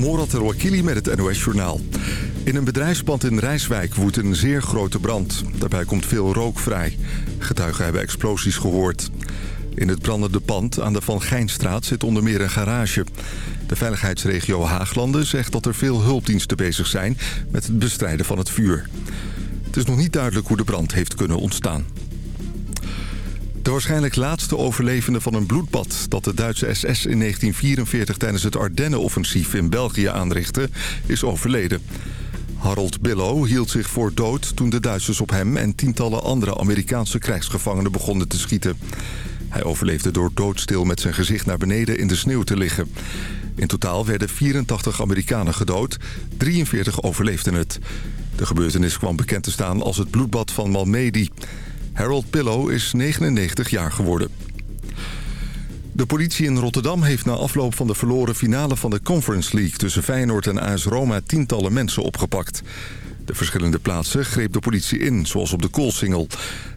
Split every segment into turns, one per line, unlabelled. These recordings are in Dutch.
Morat El met het NOS-journaal. In een bedrijfspand in Rijswijk woedt een zeer grote brand. Daarbij komt veel rook vrij. Getuigen hebben explosies gehoord. In het brandende pand aan de Van Gijnstraat zit onder meer een garage. De veiligheidsregio Haaglanden zegt dat er veel hulpdiensten bezig zijn... met het bestrijden van het vuur. Het is nog niet duidelijk hoe de brand heeft kunnen ontstaan. De waarschijnlijk laatste overlevende van een bloedbad... dat de Duitse SS in 1944 tijdens het Ardennen-offensief in België aanrichtte... is overleden. Harold Billow hield zich voor dood toen de Duitsers op hem... en tientallen andere Amerikaanse krijgsgevangenen begonnen te schieten. Hij overleefde door doodstil met zijn gezicht naar beneden in de sneeuw te liggen. In totaal werden 84 Amerikanen gedood, 43 overleefden het. De gebeurtenis kwam bekend te staan als het bloedbad van Malmedy... Harold Pillow is 99 jaar geworden. De politie in Rotterdam heeft na afloop van de verloren finale van de Conference League... tussen Feyenoord en AS Roma tientallen mensen opgepakt. De verschillende plaatsen greep de politie in, zoals op de Koolsingel.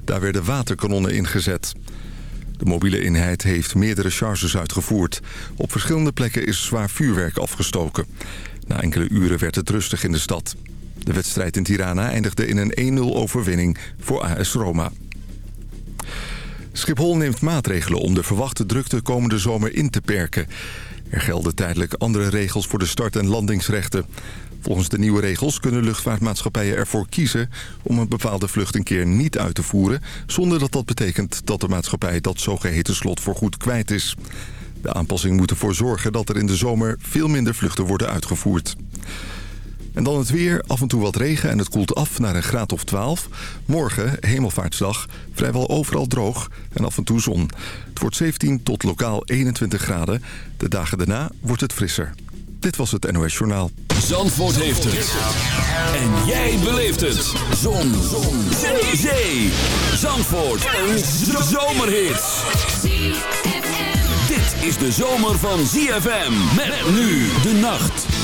Daar werden waterkanonnen ingezet. De mobiele eenheid heeft meerdere charges uitgevoerd. Op verschillende plekken is zwaar vuurwerk afgestoken. Na enkele uren werd het rustig in de stad. De wedstrijd in Tirana eindigde in een 1-0 overwinning voor AS Roma. Schiphol neemt maatregelen om de verwachte drukte komende zomer in te perken. Er gelden tijdelijk andere regels voor de start- en landingsrechten. Volgens de nieuwe regels kunnen luchtvaartmaatschappijen ervoor kiezen... om een bepaalde vlucht een keer niet uit te voeren... zonder dat dat betekent dat de maatschappij dat zogeheten slot voorgoed kwijt is. De aanpassing moet ervoor zorgen dat er in de zomer veel minder vluchten worden uitgevoerd. En dan het weer, af en toe wat regen en het koelt af naar een graad of 12. Morgen, hemelvaartsdag, vrijwel overal droog en af en toe zon. Het wordt 17 tot lokaal 21 graden. De dagen daarna wordt het frisser. Dit was het NOS Journaal.
Zandvoort heeft het. En jij beleeft het. Zon. zon. Zee. Zee. Zandvoort. Een zomerhit. Dit is de zomer van ZFM. Met nu de nacht.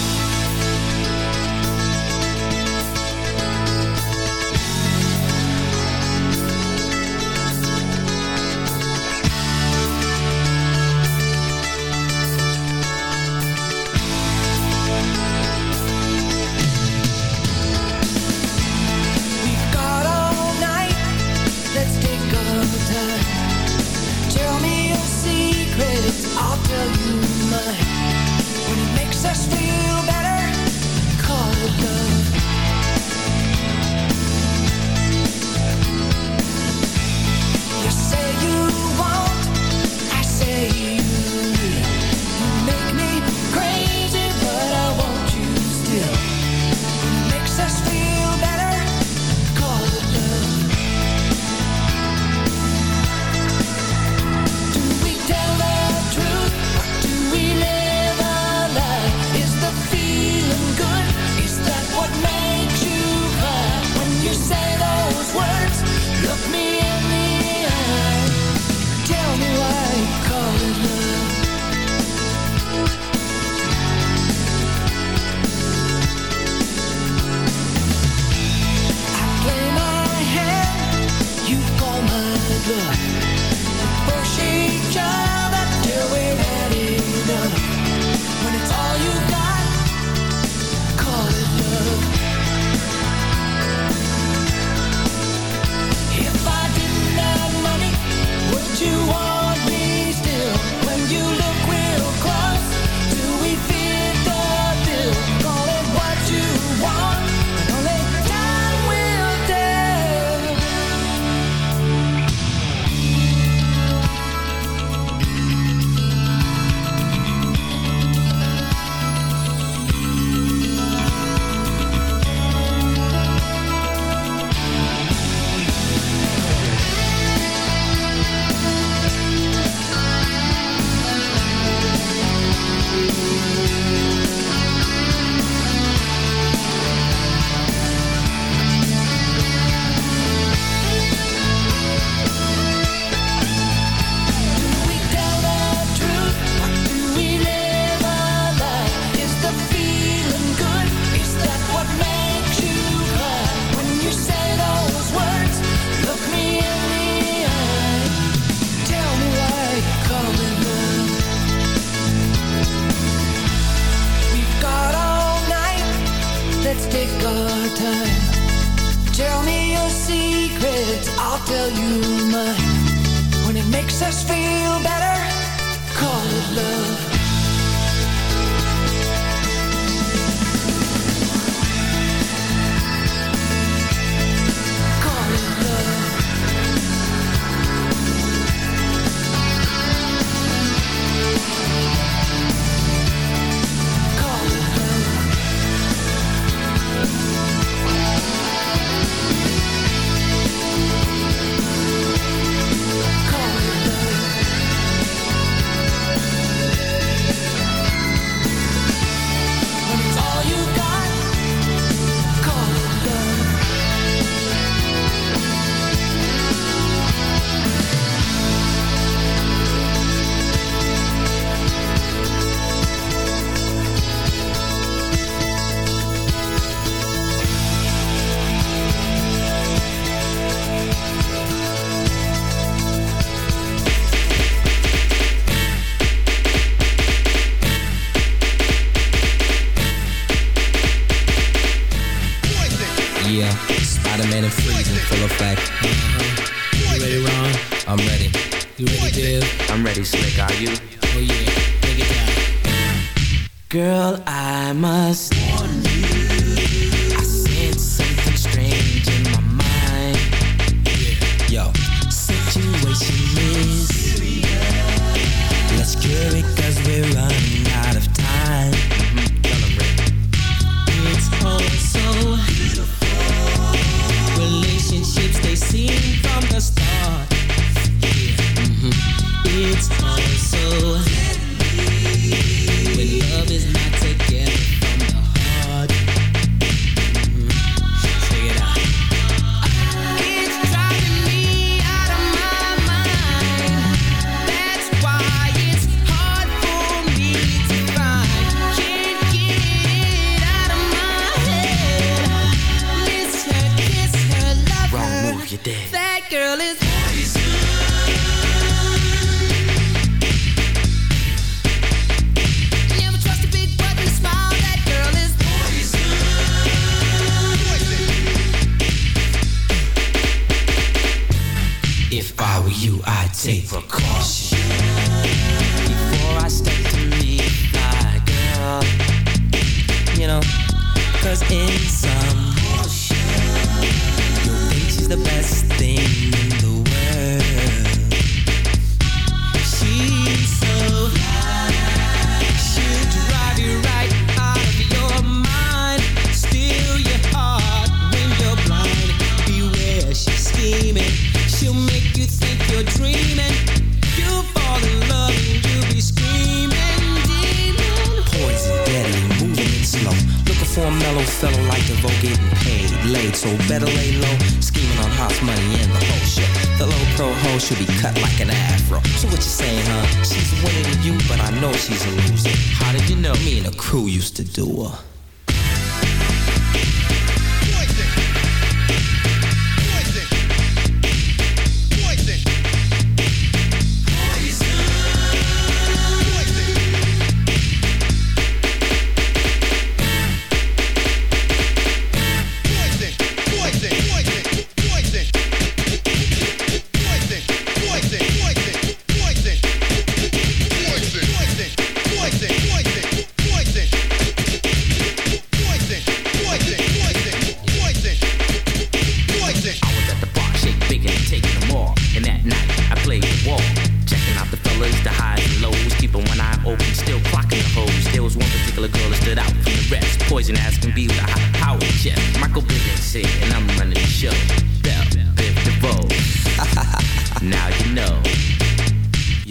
safe
from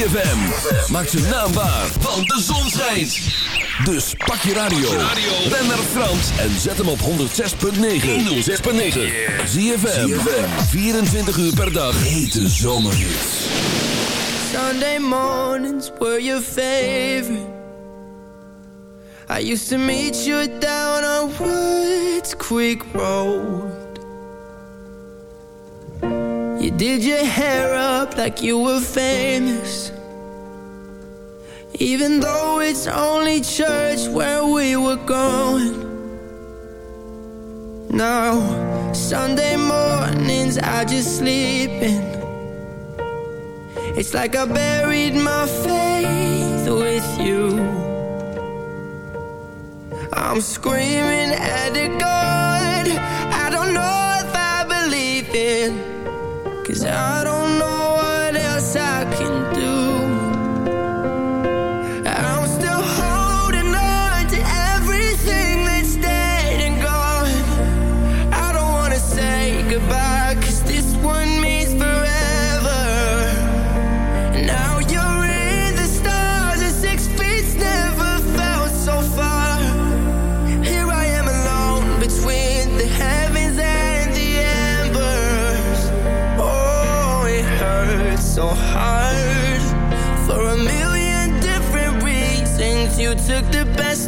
ZFM. Maak zijn naam waar, want de zon schijnt. Dus pak je radio. Ben naar Frans en zet hem op 106.9. 106.9. ZFM. 24 uur per dag. Hete zomerhits.
Sunday mornings were your favorite. I used to meet you down on Woods Creek Road. Did your hair up like you were famous? Even though it's only church where we were going. Now, Sunday mornings I just sleep in It's like I buried my faith with you. I'm screaming at the God I don't know if I believe in Cause I don't know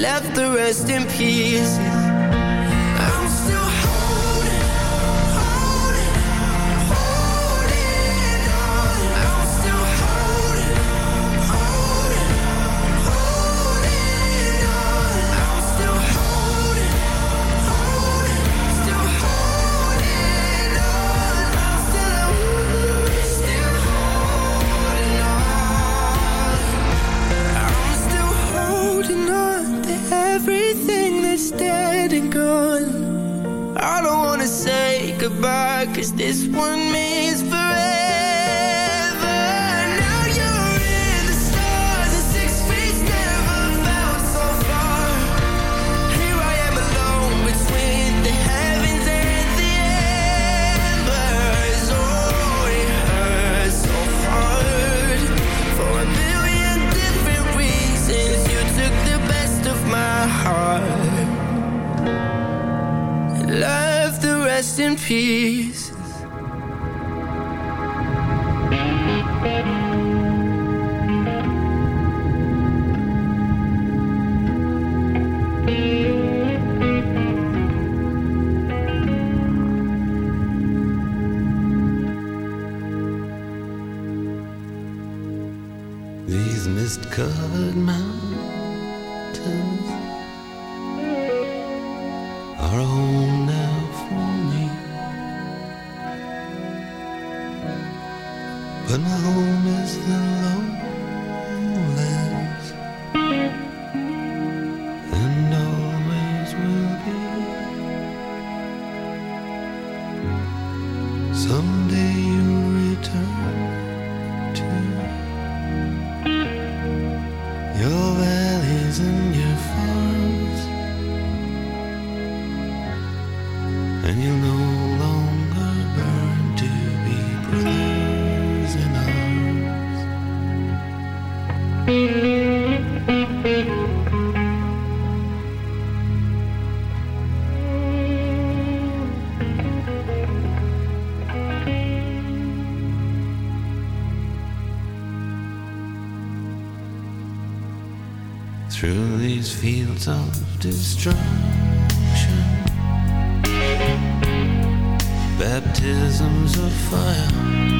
Left the rest in pieces. Goodbye, cause this one means
fear return of destruction. Baptisms of fire.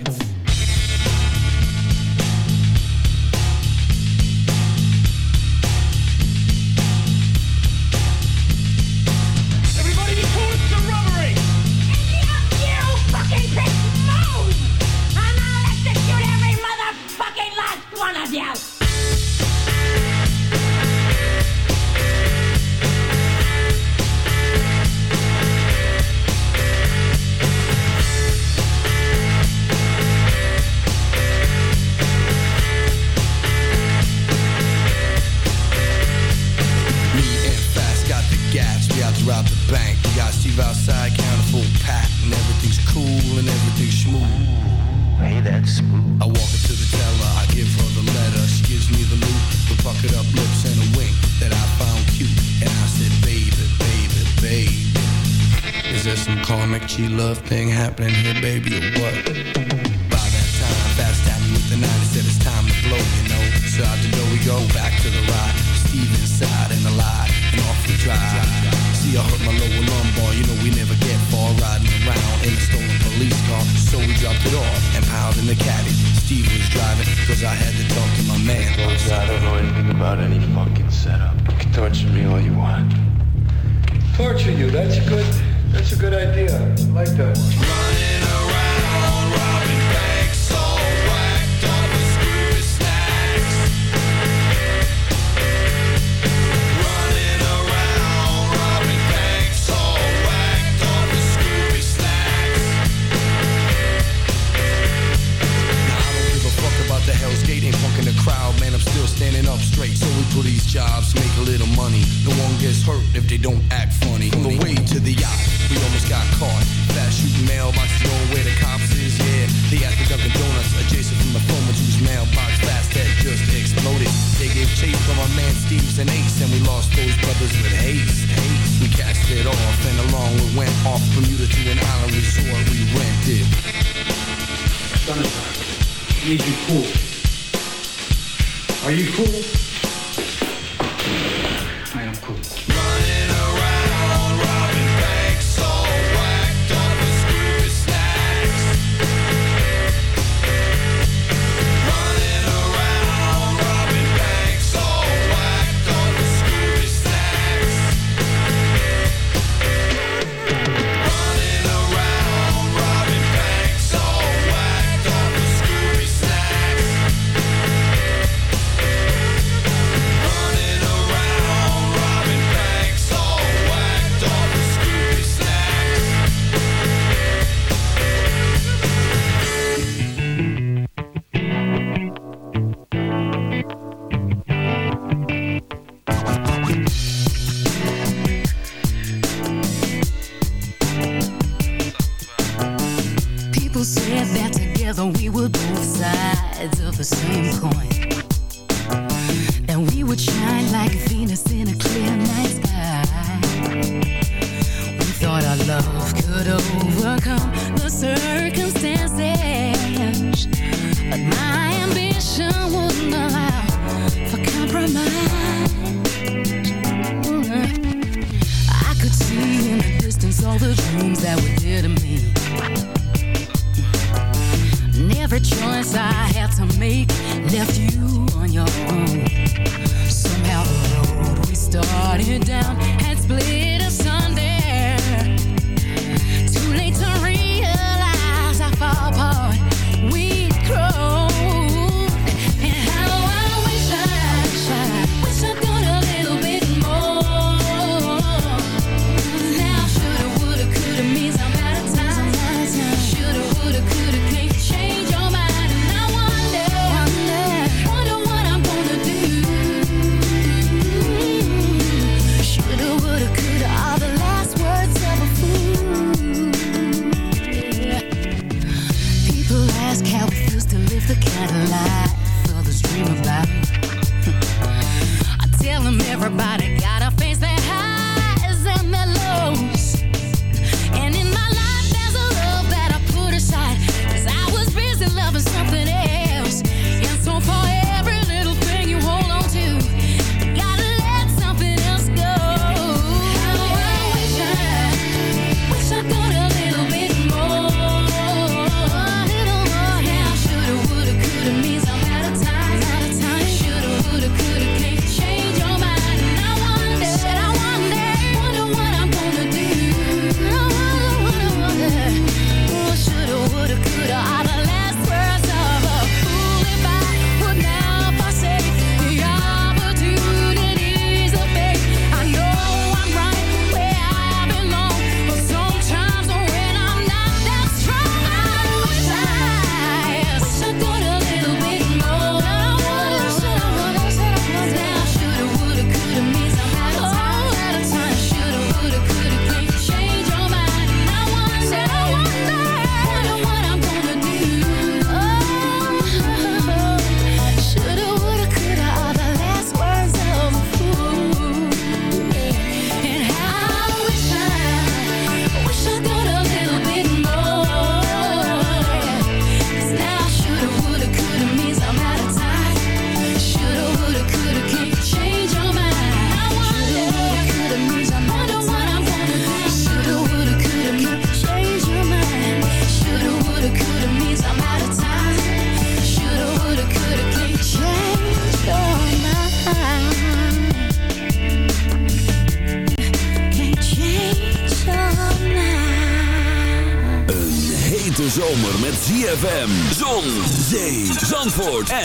happening.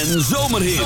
En zomerhits.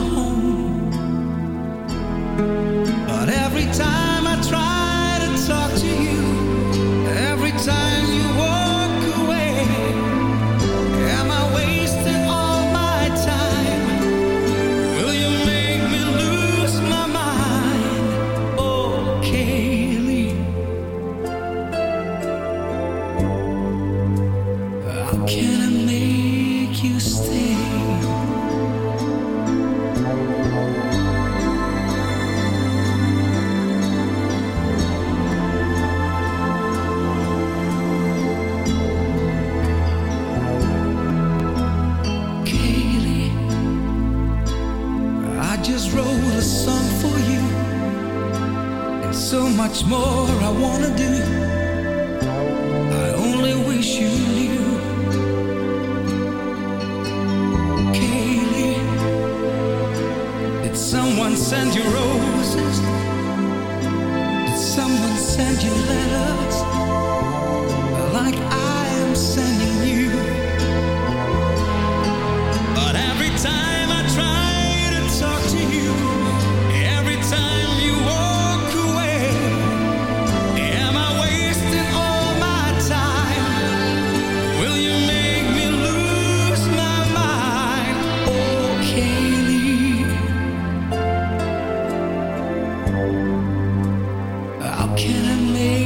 killing me.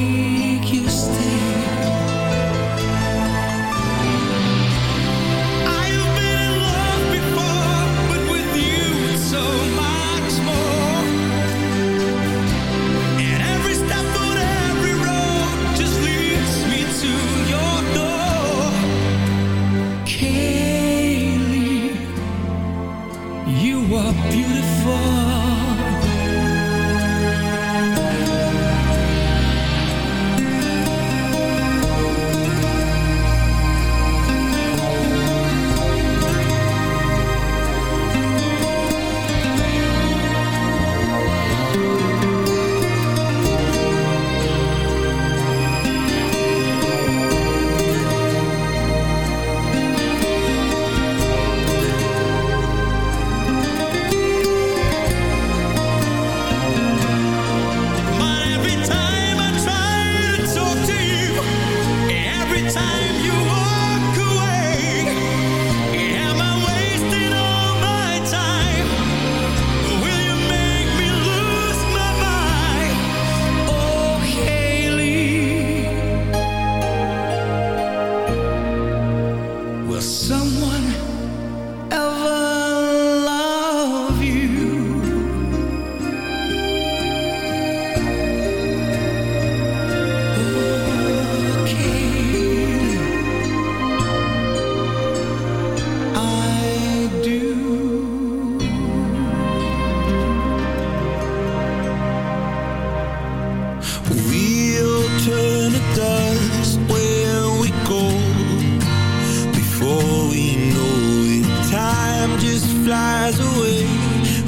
flies away.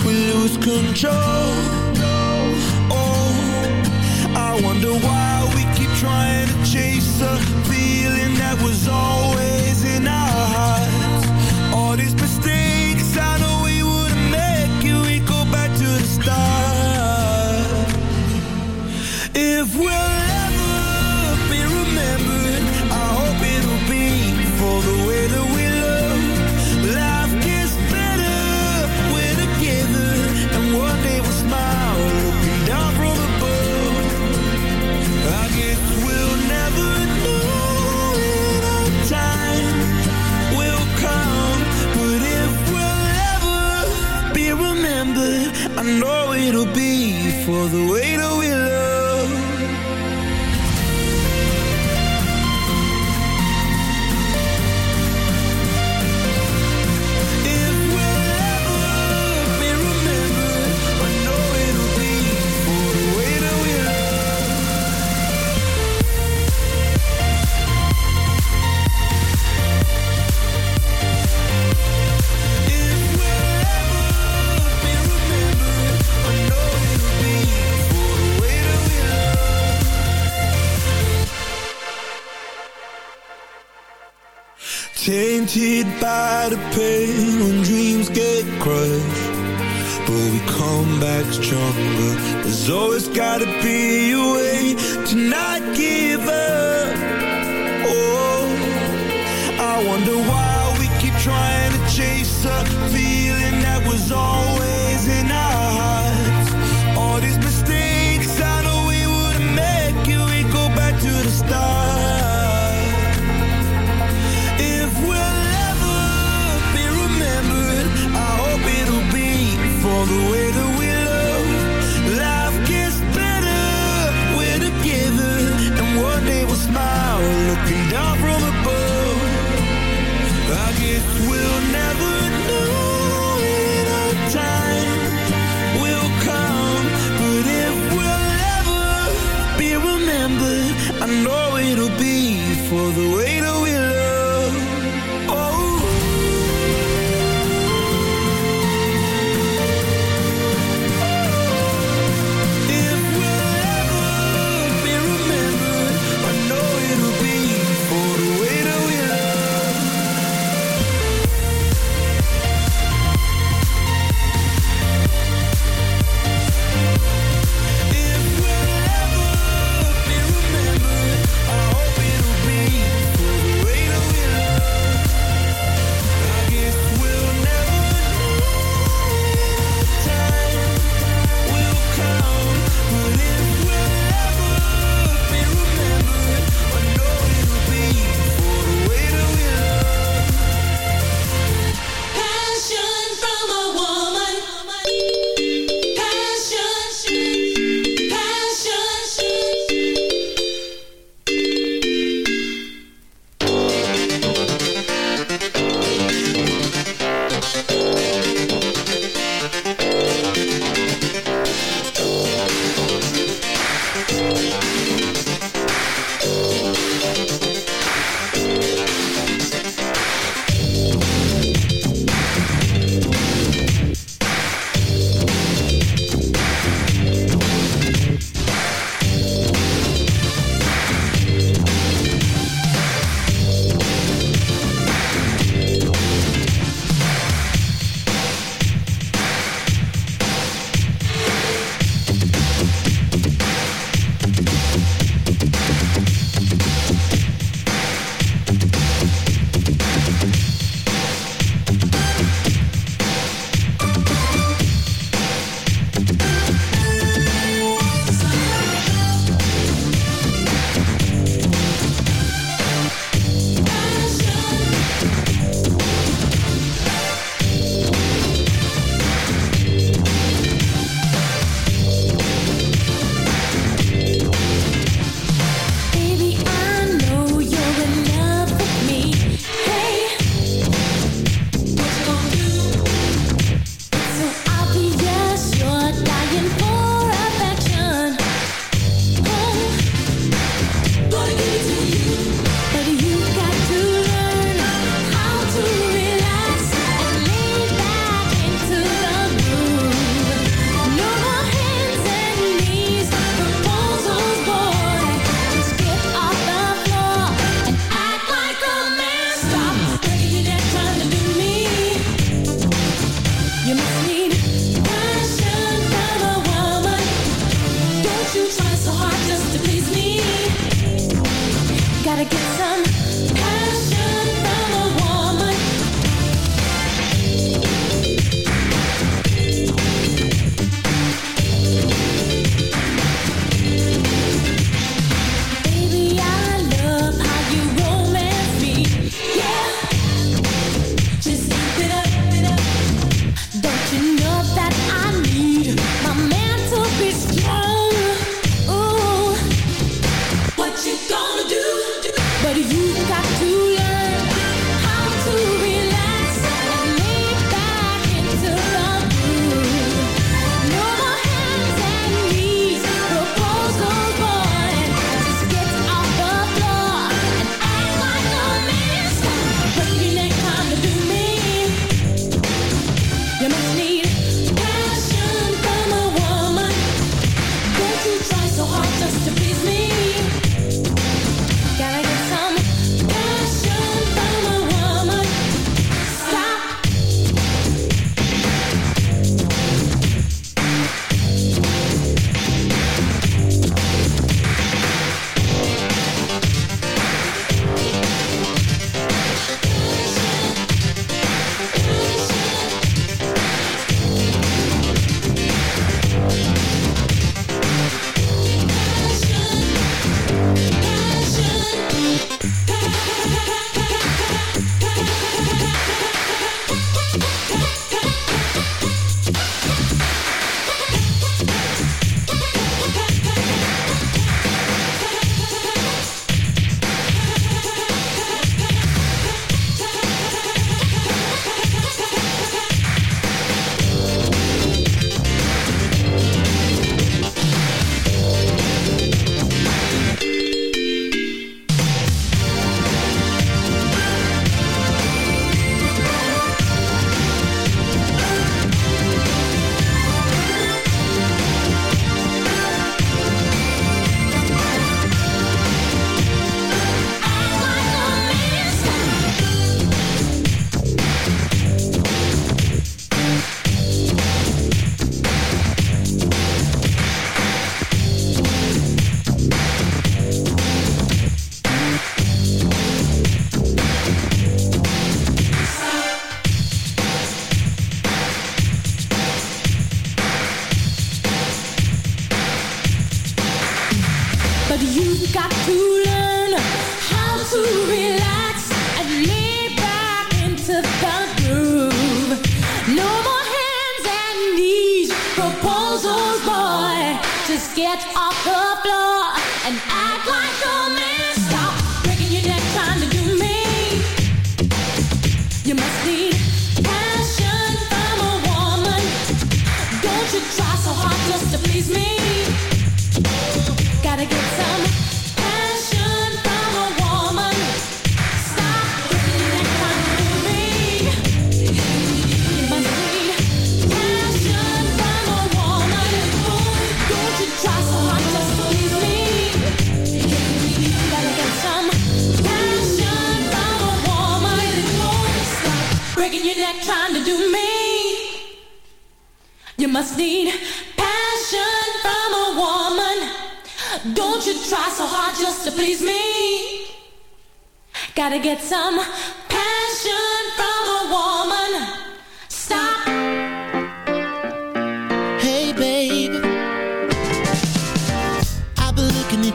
We lose control. Oh, I wonder why we keep trying to chase a feeling that was all the way Haunted by the pain when dreams get crushed. But we come back stronger. There's always gotta be a way to not give up.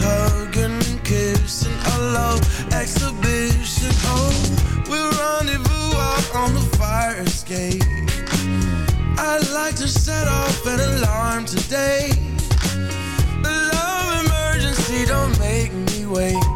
and. A love exhibition. Oh, we'll rendezvous on the fire escape. I'd like to set off an alarm today. A love emergency, don't make me wait.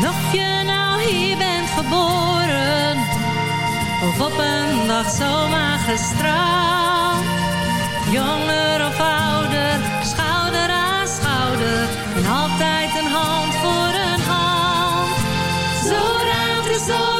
En of je nou hier bent geboren, of op een dag zomaar gestraald. Jonger of ouder, schouder aan schouder, en altijd een hand voor een hand. Zo ruimt het, zo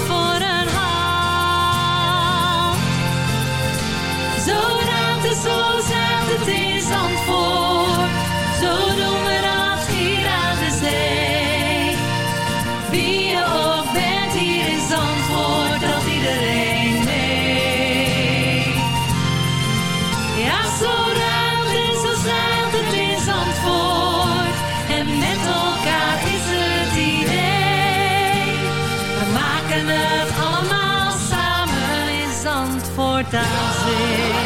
Zandvoort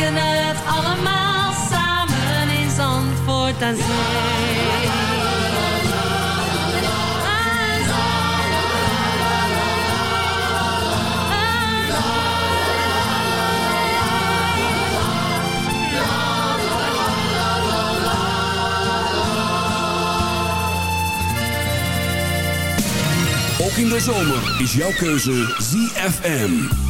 maken het allemaal samen in Zandvoort aan zee. Ook in
de zomer is jouw keuze ZFM.